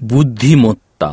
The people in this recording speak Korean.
বুদ্ধিমত্তা